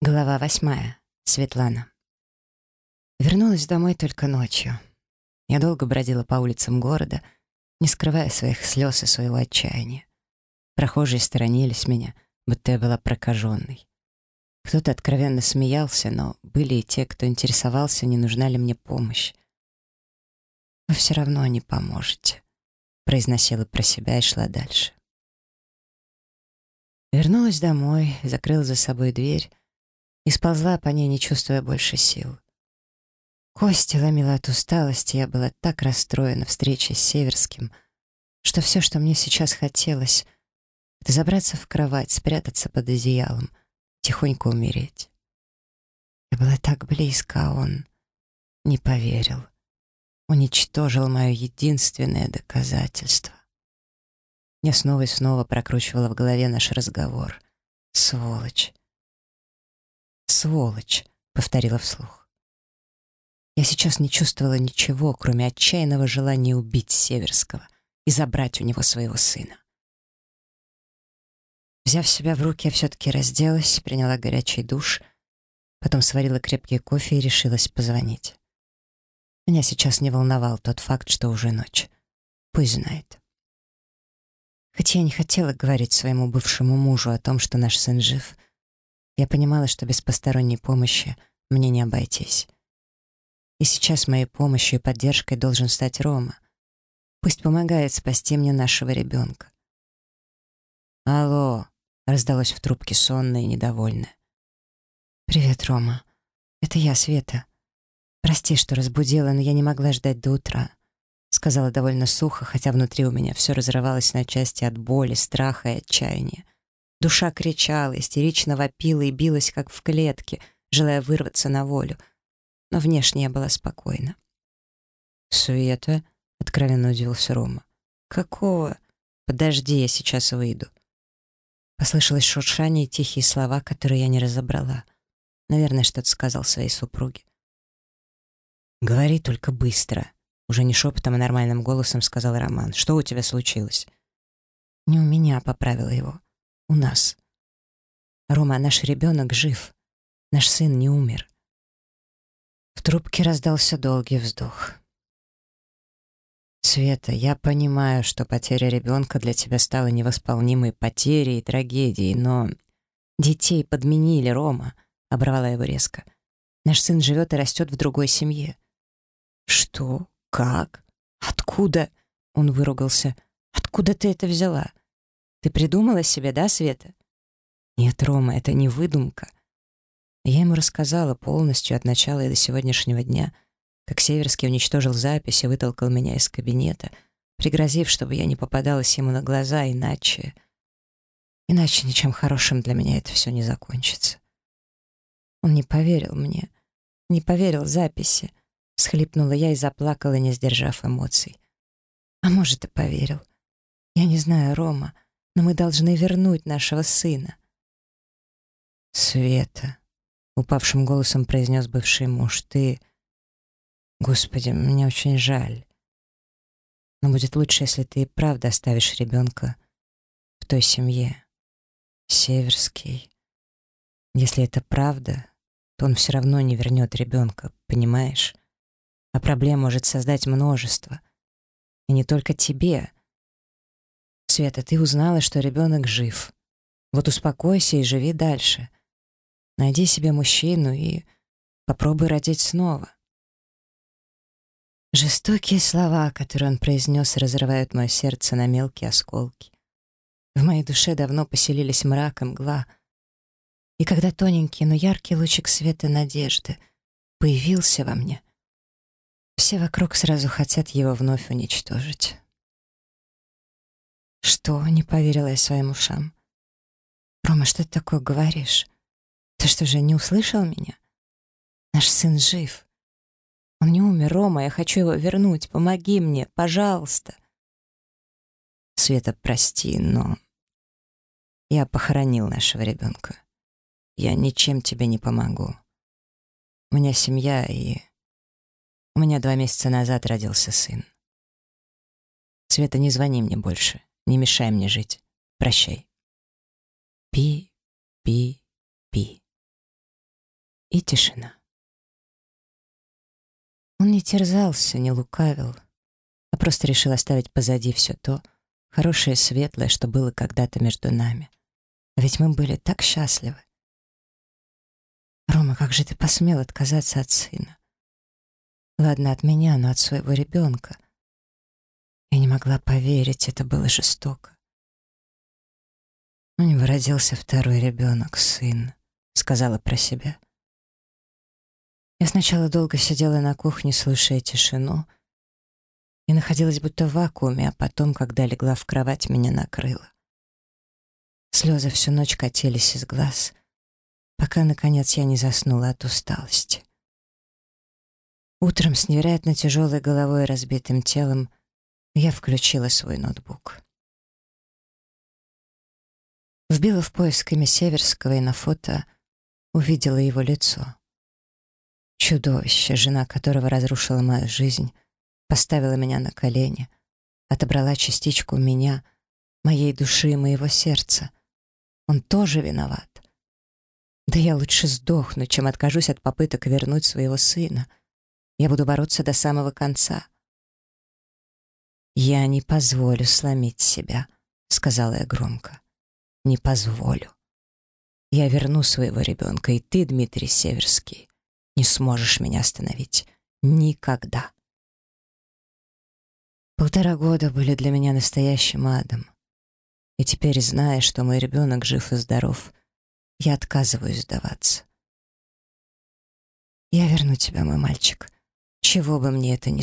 Глава восьмая. Светлана. Вернулась домой только ночью. Я долго бродила по улицам города, не скрывая своих слез и своего отчаяния. Прохожие сторонились меня, будто я была прокаженной. Кто-то откровенно смеялся, но были и те, кто интересовался, не нужна ли мне помощь. «Вы все равно не поможете», — произносила про себя и шла дальше. Вернулась домой, закрыла за собой дверь, и сползла по ней, не чувствуя больше сил. Кости ломила от усталости, я была так расстроена встречей с Северским, что все, что мне сейчас хотелось, это забраться в кровать, спрятаться под одеялом, тихонько умереть. Я была так близко, а он не поверил. Уничтожил мое единственное доказательство. Я снова и снова прокручивала в голове наш разговор. Сволочь. «Сволочь», — повторила вслух. Я сейчас не чувствовала ничего, кроме отчаянного желания убить Северского и забрать у него своего сына. Взяв себя в руки, я все-таки разделась, приняла горячий душ, потом сварила крепкий кофе и решилась позвонить. Меня сейчас не Я понимала, что без посторонней помощи мне не обойтись. И сейчас моей помощью и поддержкой должен стать Рома. Пусть помогает спасти мне нашего ребенка. «Алло!» — раздалось в трубке сонное и недовольное. «Привет, Рома. Это я, Света. Прости, что разбудила, но я не могла ждать до утра», — сказала довольно сухо, хотя внутри у меня все разрывалось на части от боли, страха и отчаяния. Душа кричала, истерично вопила и билась, как в клетке, желая вырваться на волю. Но внешне я была спокойна. «Света?» — откровенно удивился Рома. «Какого? Подожди, я сейчас выйду». Послышалось шуршание и тихие слова, которые я не разобрала. Наверное, что-то сказал своей супруге. «Говори только быстро», — уже не шепотом, а нормальным голосом сказал Роман. «Что у тебя случилось?» «Не у меня», — поправила его у нас. Рома, наш ребенок жив. Наш сын не умер. В трубке раздался долгий вздох. Света, я понимаю, что потеря ребенка для тебя стала невосполнимой потерей и трагедией, но детей подменили, Рома, оборвала его резко. Наш сын живет и растет в другой семье. Что? Как? Откуда? Он выругался. Ты придумала себе, да, Света? Нет, Рома, это не выдумка. Я ему рассказала полностью от начала и до сегодняшнего дня, как Северский уничтожил запись и вытолкал меня из кабинета, пригрозив, чтобы я не попадалась ему на глаза, иначе... Иначе ничем хорошим для меня это все не закончится. Он не поверил мне, не поверил записи, Схлипнула я и заплакала, не сдержав эмоций. А может, и поверил. Я не знаю, Рома, — но мы должны вернуть нашего сына. «Света», — упавшим голосом произнес бывший муж, — «ты...» «Господи, мне очень жаль. Но будет лучше, если ты и правда оставишь ребенка в той семье. Северский. Если это правда, то он все равно Света, ты узнала, что ребенок жив. Вот успокойся и живи дальше. Найди себе мужчину и попробуй родить снова. Жестокие слова, которые он произнес, разрывают мое сердце на мелкие осколки. В моей душе давно поселились мрак и мгла. И когда тоненький, но яркий лучик света надежды появился во мне, все вокруг сразу хотят его вновь уничтожить. «Что?» — не поверила я своим ушам. «Рома, что ты такое говоришь? Ты что же, не услышал меня? Наш сын жив. Он не умер, Рома, я хочу его вернуть. Помоги мне, пожалуйста». «Света, прости, но я похоронил нашего ребенка. Я ничем тебе не помогу. Не мешай мне жить, прощай. Пи, пи, пи, И тишина. Он не терзался, не лукавил, а просто решил оставить позади все то, хорошее светлое, что было когда-то между нами. А ведь мы были так счастливы. «Рома, как же ты посмел отказаться от сына?» «Ладно, от меня, но от своего ребенка», Я не могла поверить, это было жестоко. У него родился второй ребенок, сын, сказала про себя. Я сначала долго сидела на кухне, слушая тишину, и находилась будто в вакууме, а потом, когда легла в кровать, меня накрыло. Слезы всю ночь катились из глаз, пока, наконец, я не заснула от усталости. Утром с невероятно тяжелой головой и разбитым телом я включила свой ноутбук. Вбила в поиск имя Северского и на фото увидела его лицо. Чудовище, жена которого разрушила мою жизнь, поставила меня на колени, отобрала частичку меня, моей души и моего сердца. Он тоже виноват. Да я лучше сдохну, чем откажусь от попыток вернуть своего сына. Я буду бороться до самого конца. «Я не позволю сломить себя», — сказала я громко. «Не позволю. Я верну своего ребенка, и ты, Дмитрий Северский, не сможешь меня остановить. Никогда. Полтора года были для меня настоящим адом. И теперь, зная, что мой ребенок жив и здоров, я отказываюсь сдаваться. Я верну тебя, мой мальчик, чего бы мне это ни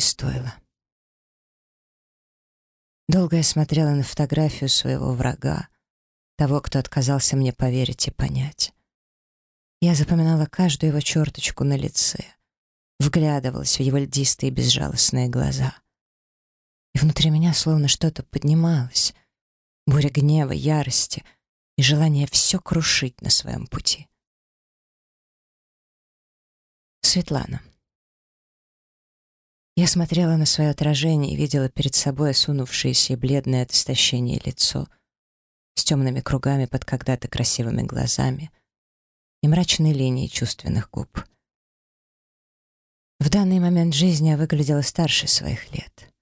стоило. Долго я смотрела на фотографию своего врага, того, кто отказался мне поверить и понять. Я запоминала каждую его черточку на лице, вглядывалась в его льдистые безжалостные глаза. И внутри меня словно что-то поднималось, буря гнева, ярости и желание все крушить на своем пути. Светлана. Я смотрела на свое отражение и видела перед собой осунувшееся и бледное от истощения лицо с темными кругами под когда-то красивыми глазами — и мрачной линии чувственных губ. В данный момент жизни я выглядела старше своих лет.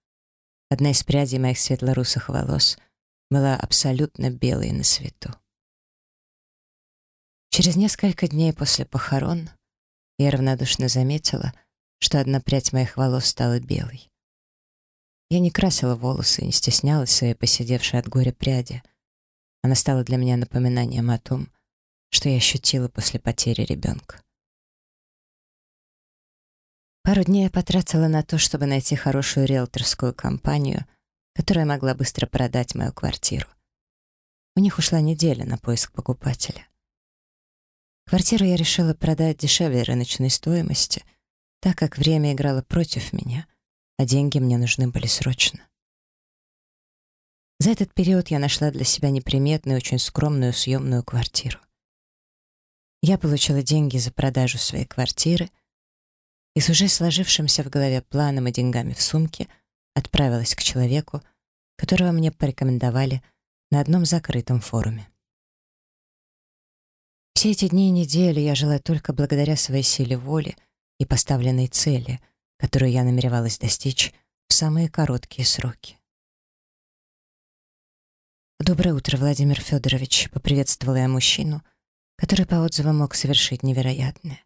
Одна из прядей моих светлорусых волос была абсолютно белой на свету. Через несколько дней после похорон я равнодушно заметила, что одна прядь моих волос стала белой. Я не красила волосы и не стеснялась своей посидевшей от горя пряди. Она стала для меня напоминанием о том, что я ощутила после потери ребенка. Пару дней я потратила на то, чтобы найти хорошую риэлторскую компанию, которая могла быстро продать мою квартиру. У них ушла неделя на поиск покупателя. Квартиру я решила продать дешевле рыночной стоимости, так как время играло против меня, а деньги мне нужны были срочно. За этот период я нашла для себя неприметную, очень скромную съемную квартиру. Я получила деньги за продажу своей квартиры и с уже сложившимся в голове планом и деньгами в сумке отправилась к человеку, которого мне порекомендовали на одном закрытом форуме. Все эти дни и и поставленной цели, которую я намеревалась достичь в самые короткие сроки. «Доброе утро, Владимир Федорович», — поприветствовала я мужчину, который по отзывам мог совершить невероятное.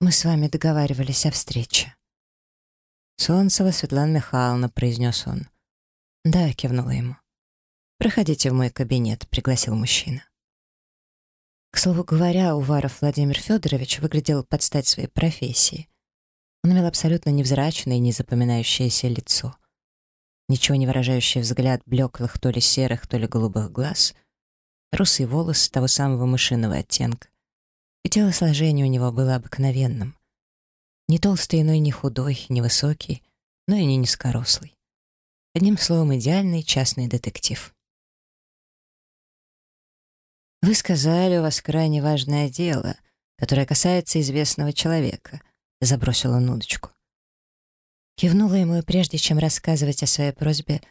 «Мы с вами договаривались о встрече». «Солнцева Светлана Михайловна», — произнес он. «Да», — кивнула ему. «Проходите в мой кабинет», — пригласил мужчина. К слову говоря, Уваров Владимир Федорович выглядел под стать своей профессии. Он имел абсолютно невзрачное и незапоминающееся лицо. Ничего не выражающий взгляд блеклых то ли серых, то ли голубых глаз — русый волос того самого мышиного оттенка. И телосложение у него было обыкновенным. Не толстый, но и не худой, не высокий, но и не низкорослый. Вы сказали, у вас крайне важное дело, которое касается известного человека», — забросила Нудочку. Кивнула ему и прежде чем рассказывать о своей просьбе,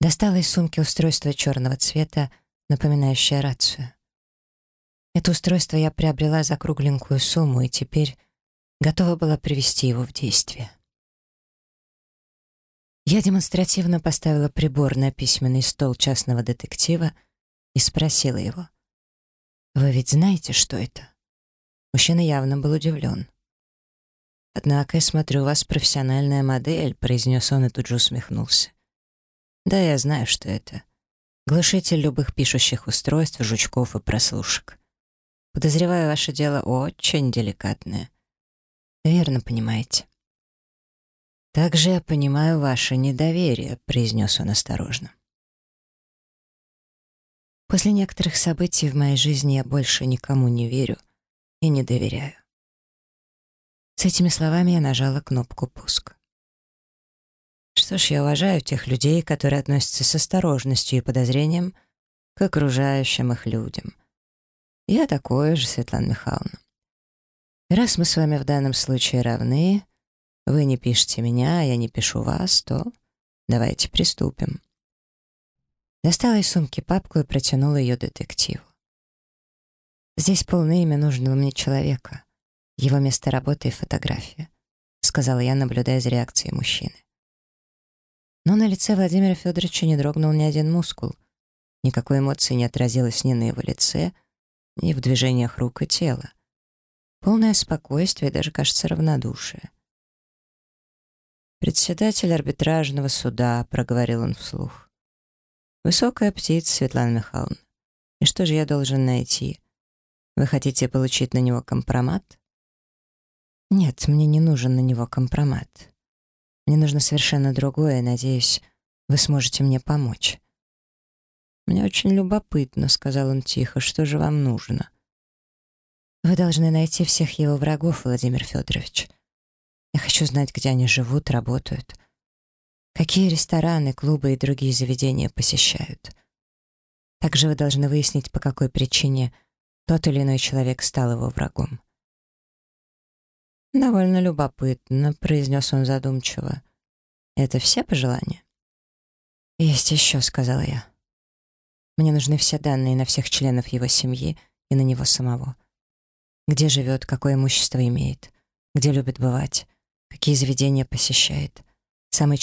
достала из сумки устройство черного цвета, напоминающее рацию. Это устройство я приобрела за кругленькую сумму и теперь готова была привести его в действие. Я демонстративно поставила прибор на письменный стол частного детектива и спросила его. «Вы ведь знаете, что это?» Мужчина явно был удивлен. «Однако, я смотрю, у вас профессиональная модель», — произнес он и тут же усмехнулся. «Да, я знаю, что это. Глушитель любых пишущих устройств, жучков и прослушек. Подозреваю, ваше дело очень деликатное. Верно понимаете». После некоторых событий в моей жизни я больше никому не верю и не доверяю. С этими словами я нажала кнопку «Пуск». Что ж, я уважаю тех людей, которые относятся с осторожностью и подозрением к окружающим их людям. Я такое же, Светлана Михайловна. Раз мы с вами в данном случае равны, вы не пишете меня, а я не пишу вас, то давайте приступим. Достала из сумки папку и протянула ее детективу. Здесь полное имя нужного мне человека, его место работы и фотография, сказала я, наблюдая за реакцией мужчины. Но на лице Владимира Федоровича не дрогнул ни один мускул. Никакой эмоции не отразилось ни на его лице, ни в движениях рук и тела. Полное спокойствие и даже, кажется, равнодушие. «Председатель арбитражного суда», — проговорил он вслух. «Высокая птица, Светлана Михайловна. И что же я должен найти? Вы хотите получить на него компромат?» «Нет, мне не нужен на него компромат. Мне нужно совершенно другое, надеюсь, вы сможете мне помочь». «Мне очень любопытно», — сказал он тихо, — «что же вам нужно?» «Вы должны найти всех его врагов, Владимир Федорович. Я хочу знать, где они живут, работают. Какие рестораны, клубы и другие заведения посещают. Также вы должны выяснить, по какой причине тот или иной человек стал его врагом. «Довольно любопытно», — произнес он задумчиво. «Это все пожелания?» «Есть еще», — сказала я. «Мне нужны все данные на всех членов его семьи и на него самого. Где живет, какое имущество имеет, где любит бывать, какие заведения посещает, самый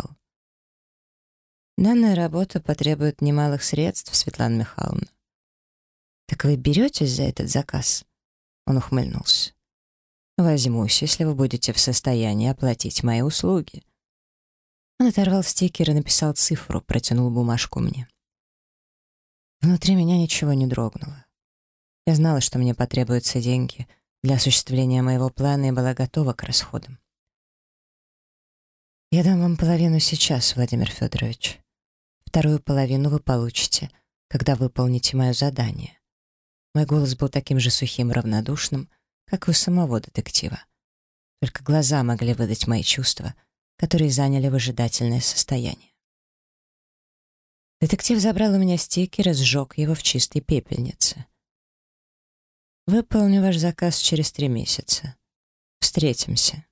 частый его маршрут передвижения. Также все хочу знать о его жене, о его сыне. Теперь все. Детектив встал со своего кресла, бросил папку на стол и смерил медленными шагами свой кабинет. Я не мешала ему размышлять. Минут через десять он снова сел в свое кресло и таким же равнодушным голосом сказал. Данная работа потребует немалых вторую половину вы получите, когда выполните мое задание. Мой голос был таким же сухим, равнодушным, как и у самого детектива. Только глаза могли выдать мои чувства, которые заняли выжидательное состояние. Детектив забрал у меня стикер и сжег его в чистой пепельнице. «Выполню ваш заказ через три месяца. Встретимся».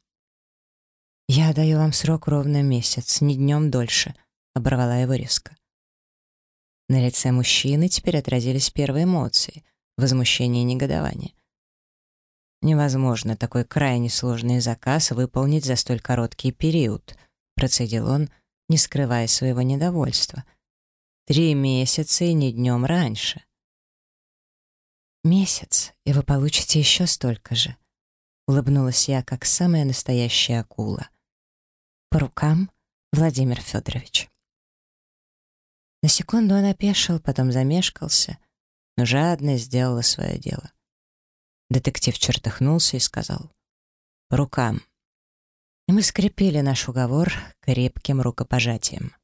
«Я даю вам срок ровно месяц, ни днем дольше», оборвала его резко. На лице мужчины теперь отразились первые эмоции — возмущение и негодование. «Невозможно такой крайне сложный заказ выполнить за столь короткий период», — процедил он, не скрывая своего недовольства. «Три месяца и не днем раньше». «Месяц, и вы получите еще столько же», — улыбнулась я, как самая настоящая акула. «По рукам, Владимир Федорович». На секунду он опешил, потом замешкался, но жадность сделала свое дело. Детектив чертыхнулся и сказал «По рукам». И мы скрепили наш уговор крепким рукопожатием.